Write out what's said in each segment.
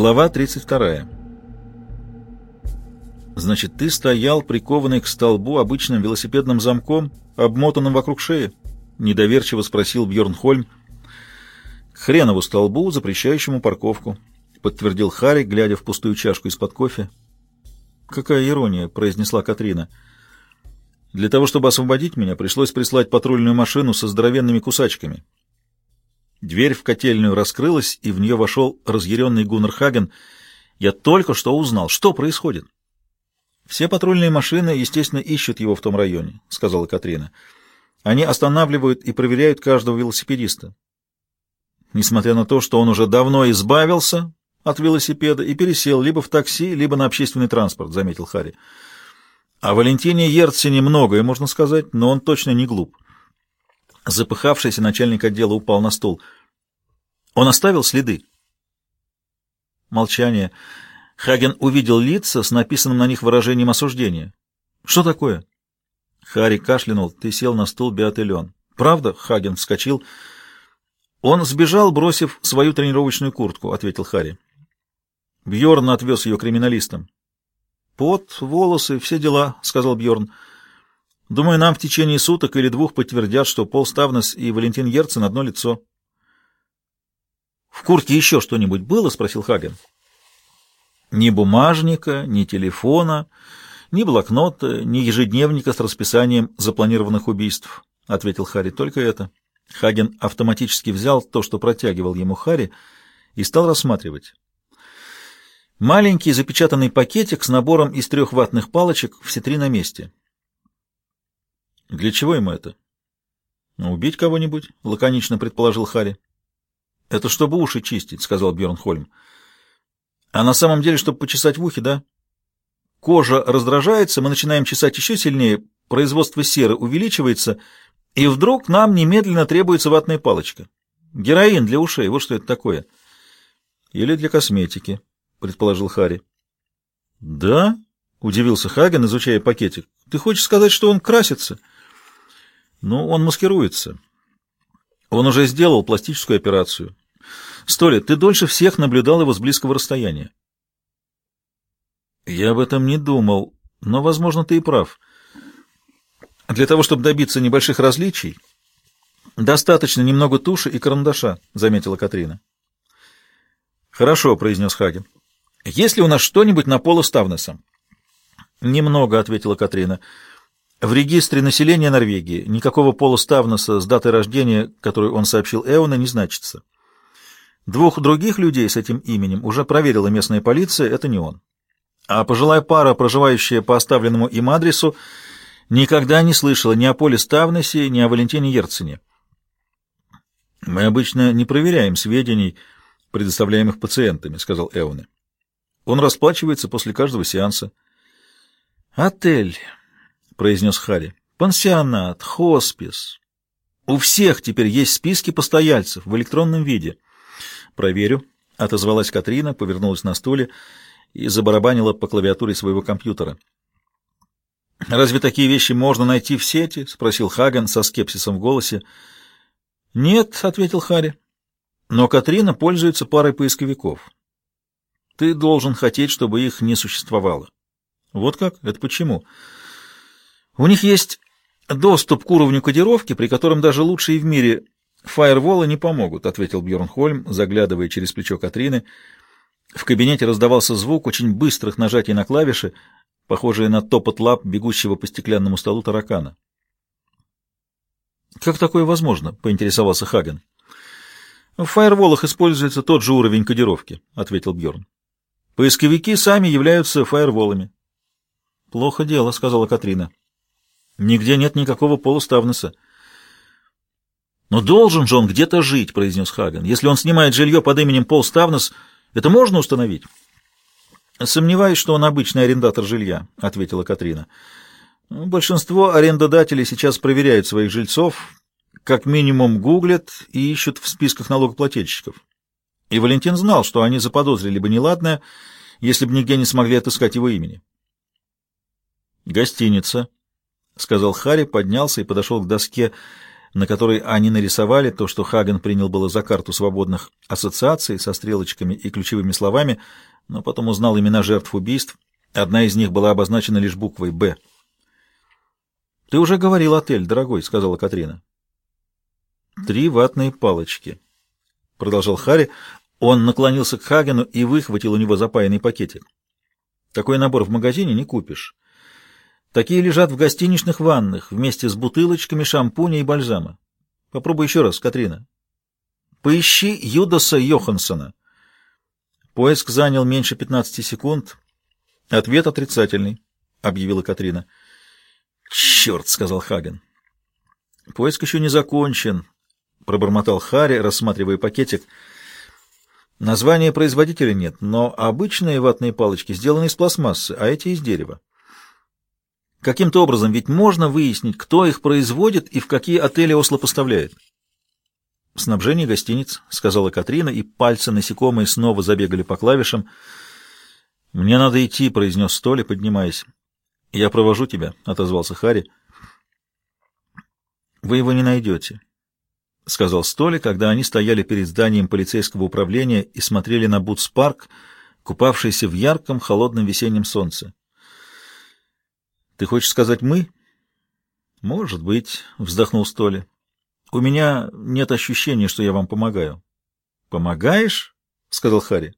Глава 32. Значит, ты стоял прикованный к столбу обычным велосипедным замком, обмотанным вокруг шеи? Недоверчиво спросил Бьорн Хольм. К хренову столбу, запрещающему парковку, подтвердил Харри, глядя в пустую чашку из-под кофе. Какая ирония, произнесла Катрина. Для того, чтобы освободить меня, пришлось прислать патрульную машину со здоровенными кусачками. Дверь в котельную раскрылась, и в нее вошел разъяренный Гуннер Хаген. «Я только что узнал, что происходит». «Все патрульные машины, естественно, ищут его в том районе», — сказала Катрина. «Они останавливают и проверяют каждого велосипедиста. Несмотря на то, что он уже давно избавился от велосипеда и пересел либо в такси, либо на общественный транспорт», — заметил Харри. «О Валентине Ерцене многое можно сказать, но он точно не глуп». Запыхавшийся начальник отдела упал на стул. Он оставил следы. Молчание. Хаген увидел лица с написанным на них выражением осуждения. «Что такое?» Харри кашлянул. «Ты сел на стул, Беателен». «Правда?» — Хаген вскочил. «Он сбежал, бросив свою тренировочную куртку», — ответил Харри. Бьорн отвез ее криминалистам. «Пот, волосы, все дела», — сказал Бьорн. Думаю, нам в течение суток или двух подтвердят, что Пол Ставнес и Валентин Ерцен одно лицо. — В куртке еще что-нибудь было? — спросил Хаген. — Ни бумажника, ни телефона, ни блокнота, ни ежедневника с расписанием запланированных убийств, — ответил Харри. — Только это. Хаген автоматически взял то, что протягивал ему Харри, и стал рассматривать. Маленький запечатанный пакетик с набором из трех ватных палочек, все три на месте. Для чего ему это? Убить кого-нибудь, лаконично предположил Хари. Это чтобы уши чистить, сказал Бьорн Хольм. А на самом деле, чтобы почесать в ухе, да? Кожа раздражается, мы начинаем чесать еще сильнее, производство серы увеличивается, и вдруг нам немедленно требуется ватная палочка. Героин для ушей, вот что это такое. Или для косметики, предположил Хари. Да? Удивился Хаген, изучая пакетик. Ты хочешь сказать, что он красится? — ну, он маскируется. Он уже сделал пластическую операцию. Столи, ты дольше всех наблюдал его с близкого расстояния. Я об этом не думал, но, возможно, ты и прав. Для того, чтобы добиться небольших различий, достаточно немного туши и карандаша, заметила Катрина. Хорошо, произнес Хаген. Есть ли у нас что-нибудь на Пола Ставнеса? Немного, ответила Катрина. В регистре населения Норвегии никакого Пола Ставнеса с датой рождения, которую он сообщил Эона, не значится. Двух других людей с этим именем уже проверила местная полиция, это не он. А пожилая пара, проживающая по оставленному им адресу, никогда не слышала ни о Поле Ставнесе, ни о Валентине Ерцине. «Мы обычно не проверяем сведений, предоставляемых пациентами», — сказал Эоне. «Он расплачивается после каждого сеанса». «Отель» произнес Харри. Пансионат, хоспис. У всех теперь есть списки постояльцев в электронном виде. Проверю, отозвалась Катрина, повернулась на стуле и забарабанила по клавиатуре своего компьютера. Разве такие вещи можно найти в сети? спросил Хаген со скепсисом в голосе. Нет, ответил Харри. Но Катрина пользуется парой поисковиков. Ты должен хотеть, чтобы их не существовало. Вот как? Это почему? У них есть доступ к уровню кодировки, при котором даже лучшие в мире фаерволы не помогут, ответил Бьорн Хольм, заглядывая через плечо Катрины. В кабинете раздавался звук очень быстрых нажатий на клавиши, похожие на топот лап бегущего по стеклянному столу таракана. «Как такое возможно?» — поинтересовался Хаген. «В фаерволах используется тот же уровень кодировки», — ответил Бьорн. «Поисковики сами являются фаерволами». «Плохо дело», — сказала Катрина. Нигде нет никакого полуставнеса. «Но должен же он где-то жить», — произнес Хаген. «Если он снимает жилье под именем Пол Ставнес, это можно установить?» «Сомневаюсь, что он обычный арендатор жилья», — ответила Катрина. «Большинство арендодателей сейчас проверяют своих жильцов, как минимум гуглят и ищут в списках налогоплательщиков. И Валентин знал, что они заподозрили бы неладное, если бы нигде не смогли отыскать его имени». «Гостиница», — сказал Харри, поднялся и подошел к доске на которой они нарисовали то, что Хаген принял было за карту свободных ассоциаций со стрелочками и ключевыми словами, но потом узнал имена жертв убийств. Одна из них была обозначена лишь буквой «Б». «Ты уже говорил отель, дорогой», — сказала Катрина. «Три ватные палочки», — продолжал Харри. Он наклонился к Хагену и выхватил у него запаянный пакетик. «Такой набор в магазине не купишь». Такие лежат в гостиничных ваннах вместе с бутылочками шампуня и бальзама. Попробуй еще раз, Катрина. Поищи Юдаса Йоханссона. Поиск занял меньше 15 секунд. Ответ отрицательный, объявила Катрина. Черт, сказал Хаген. Поиск еще не закончен, пробормотал Харри, рассматривая пакетик. Названия производителя нет, но обычные ватные палочки сделаны из пластмассы, а эти из дерева. Каким-то образом ведь можно выяснить, кто их производит и в какие отели Осло поставляет. «Снабжение гостиниц», — сказала Катрина, и пальцы насекомые снова забегали по клавишам. «Мне надо идти», — произнес Столи, поднимаясь. «Я провожу тебя», — отозвался Харри. «Вы его не найдете», — сказал Столи, когда они стояли перед зданием полицейского управления и смотрели на Бутс-парк, купавшийся в ярком холодном весеннем солнце. Ты хочешь сказать «мы»? Может быть, вздохнул Столи. У меня нет ощущения, что я вам помогаю. Помогаешь? сказал Харри.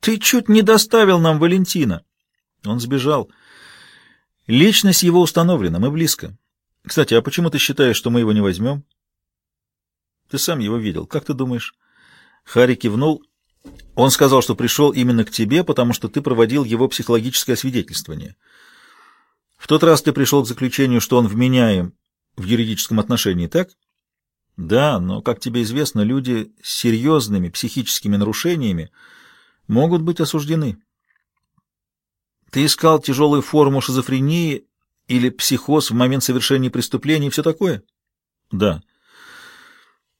Ты чуть не доставил нам Валентина. Он сбежал. Личность его установлена, мы близко. Кстати, а почему ты считаешь, что мы его не возьмем? Ты сам его видел. Как ты думаешь? Харри кивнул. Он сказал, что пришел именно к тебе, потому что ты проводил его психологическое освидетельствование. В тот раз ты пришел к заключению, что он вменяем в юридическом отношении, так? Да, но, как тебе известно, люди с серьезными психическими нарушениями могут быть осуждены. Ты искал тяжелую форму шизофрении или психоз в момент совершения преступления и все такое? Да.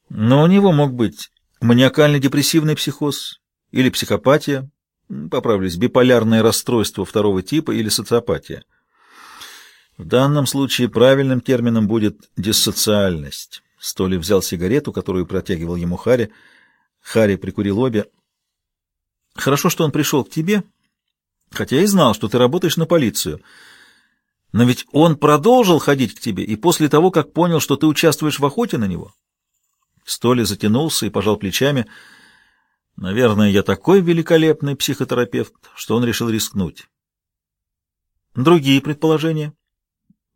Но у него мог быть маниакально-депрессивный психоз или психопатия, поправлюсь, биполярное расстройство второго типа или социопатия. В данном случае правильным термином будет диссоциальность. Столи взял сигарету, которую протягивал ему Хари. Хари прикурил обе. Хорошо, что он пришел к тебе, хотя и знал, что ты работаешь на полицию. Но ведь он продолжил ходить к тебе и после того, как понял, что ты участвуешь в охоте на него. Столи затянулся и пожал плечами. Наверное, я такой великолепный психотерапевт, что он решил рискнуть. Другие предположения?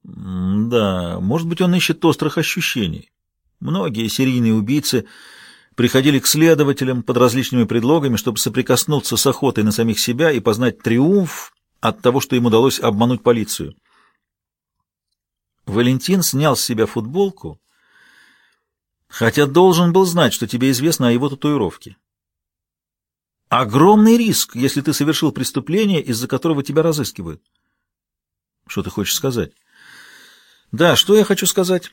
Да, может быть, он ищет острых ощущений. Многие серийные убийцы приходили к следователям под различными предлогами, чтобы соприкоснуться с охотой на самих себя и познать триумф от того, что им удалось обмануть полицию. Валентин снял с себя футболку, хотя должен был знать, что тебе известно о его татуировке. Огромный риск, если ты совершил преступление, из-за которого тебя разыскивают. Что ты хочешь сказать? Да, что я хочу сказать?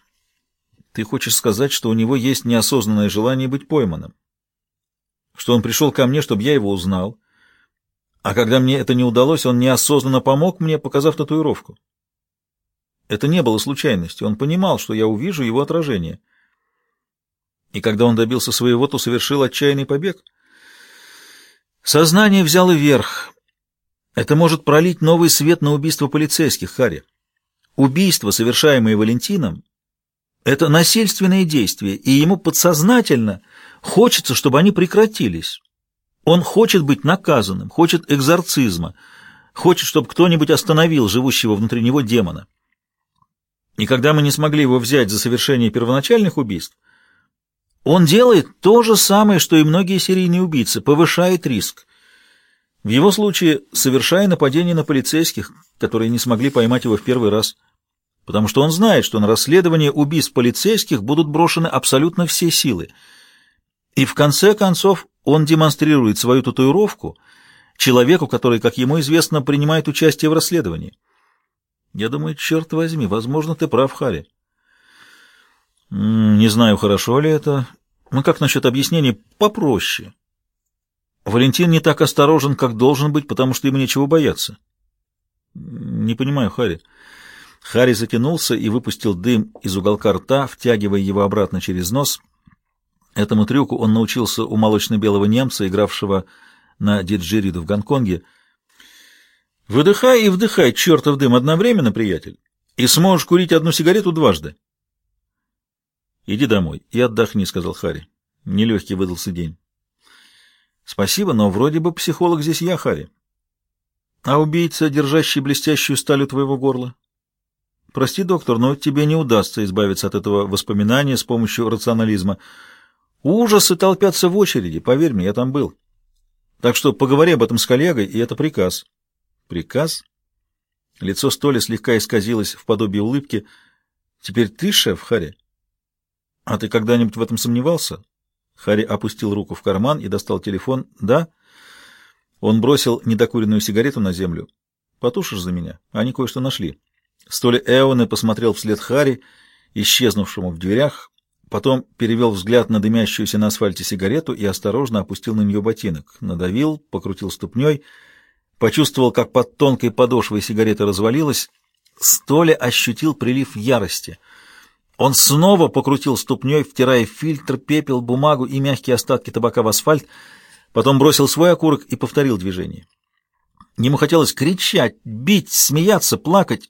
Ты хочешь сказать, что у него есть неосознанное желание быть пойманным? Что он пришел ко мне, чтобы я его узнал, а когда мне это не удалось, он неосознанно помог мне, показав татуировку. Это не было случайностью, он понимал, что я увижу его отражение. И когда он добился своего, то совершил отчаянный побег. Сознание взяло верх. Это может пролить новый свет на убийство полицейских, Харри. Убийства, совершаемые Валентином, это насильственные действия, и ему подсознательно хочется, чтобы они прекратились. Он хочет быть наказанным, хочет экзорцизма, хочет, чтобы кто-нибудь остановил живущего внутри него демона. И когда мы не смогли его взять за совершение первоначальных убийств, он делает то же самое, что и многие серийные убийцы, повышает риск. В его случае совершая нападение на полицейских, которые не смогли поймать его в первый раз потому что он знает, что на расследование убийств полицейских будут брошены абсолютно все силы. И в конце концов он демонстрирует свою татуировку человеку, который, как ему известно, принимает участие в расследовании. Я думаю, черт возьми, возможно, ты прав, Харри. Не знаю, хорошо ли это. Ну, как насчет объяснений попроще? Валентин не так осторожен, как должен быть, потому что ему нечего бояться. Не понимаю, Харри. Харри затянулся и выпустил дым из уголка рта, втягивая его обратно через нос. Этому трюку он научился у молочно-белого немца, игравшего на диджериду в Гонконге. «Выдыхай и вдыхай чертов дым одновременно, приятель, и сможешь курить одну сигарету дважды». «Иди домой и отдохни», — сказал Харри. Нелегкий выдался день. «Спасибо, но вроде бы психолог здесь я, Харри. А убийца, держащий блестящую сталь у твоего горла?» Прости, доктор, но тебе не удастся избавиться от этого воспоминания с помощью рационализма. Ужасы толпятся в очереди, поверь мне, я там был. Так что поговори об этом с коллегой, и это приказ. Приказ? Лицо Столи слегка исказилось в подобии улыбки. Теперь ты шеф, Харри? А ты когда-нибудь в этом сомневался? Харри опустил руку в карман и достал телефон. Да? Он бросил недокуренную сигарету на землю. Потушишь за меня? Они кое-что нашли. Столи Эоне посмотрел вслед Хари, исчезнувшему в дверях, потом перевел взгляд на дымящуюся на асфальте сигарету и осторожно опустил на нее ботинок. Надавил, покрутил ступней, почувствовал, как под тонкой подошвой сигарета развалилась. Столи ощутил прилив ярости. Он снова покрутил ступней, втирая фильтр, пепел, бумагу и мягкие остатки табака в асфальт, потом бросил свой окурок и повторил движение. Ему хотелось кричать, бить, смеяться, плакать,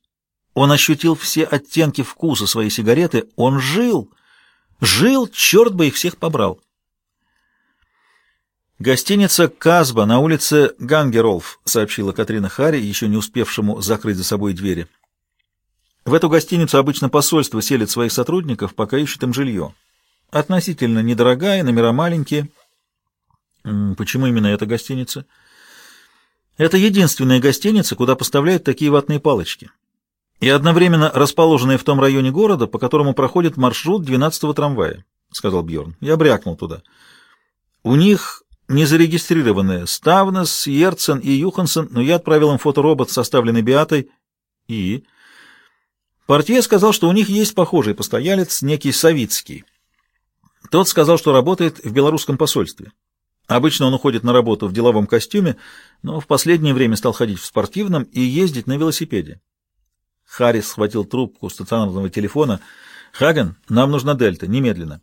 он ощутил все оттенки вкуса своей сигареты. Он жил. Жил, черт бы их всех побрал. «Гостиница «Казба» на улице Гангеролф», — сообщила Катрина Харри, еще не успевшему закрыть за собой двери. В эту гостиницу обычно посольство селит своих сотрудников, пока ищет им жилье. Относительно недорогая, номера маленькие. Почему именно эта гостиница? Это единственная гостиница, куда поставляют такие ватные палочки и одновременно расположенные в том районе города, по которому проходит маршрут 12-го трамвая, — сказал Бьорн. Я брякнул туда. У них не зарегистрированные Ставнес, Ерцен и Юхансен, но я отправил им фоторобот, составленный Биатой, и... Портье сказал, что у них есть похожий постоялец, некий Савицкий. Тот сказал, что работает в белорусском посольстве. Обычно он уходит на работу в деловом костюме, но в последнее время стал ходить в спортивном и ездить на велосипеде. Харрис схватил трубку стационарного телефона. «Хаген, нам нужна Дельта, немедленно».